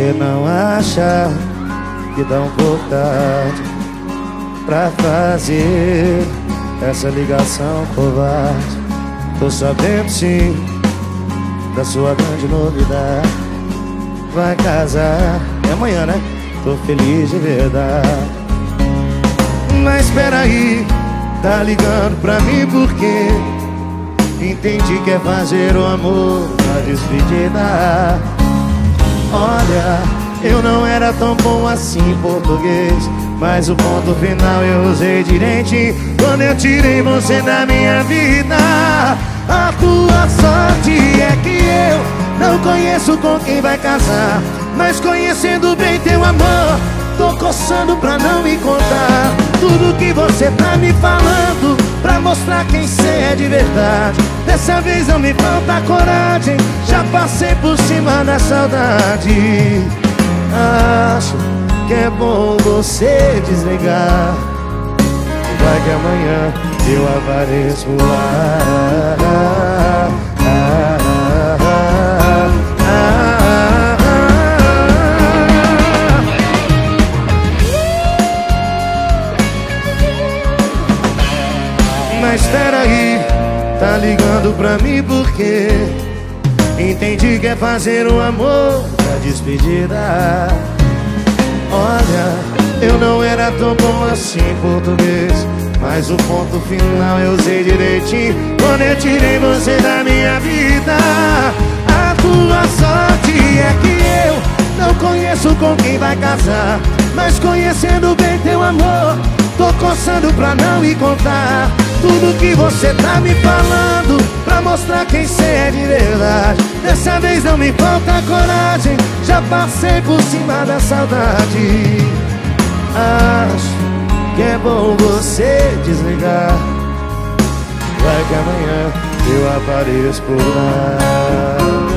você não acha que dá um pouco tarde pra fazer essa ligação covarde? Tô sabendo sim da sua grande novidade. Vai casar, é amanhã, né? Tô feliz de verdade. Mas espera aí, tá ligando pra mim porque entendi que é fazer o amor na despedida. Olha, eu não era tão bom assim em português, mas o ponto final eu usei direitinho quando eu tirei você da minha vida. A tua sorte é que eu não conheço com quem vai casar, mas conhecendo bem teu amor, tô coçando pra não me contar tudo que você tá me falando mostrar quem cê é de verdade. Dessa vez não me falta coragem, já passei por cima da saudade. Acho que é bom você desligar. Vai que amanhã eu apareço lá. Mas espera aí, tá ligando pra mim porque Entendi que é fazer o amor da despedida. Olha, eu não era tão bom assim em português Mas o ponto final eu usei direitinho Quando eu tirei você da minha vida. A tua sorte é que eu não conheço com quem vai casar Mas conhecendo bem teu amor Tô coçando pra não me contar tudo que você tá me falando Pra mostrar quem cê é de verdade. Dessa vez não me falta coragem Já passei por cima da saudade. Acho que é bom você desligar. Vai que amanhã eu apareço por lá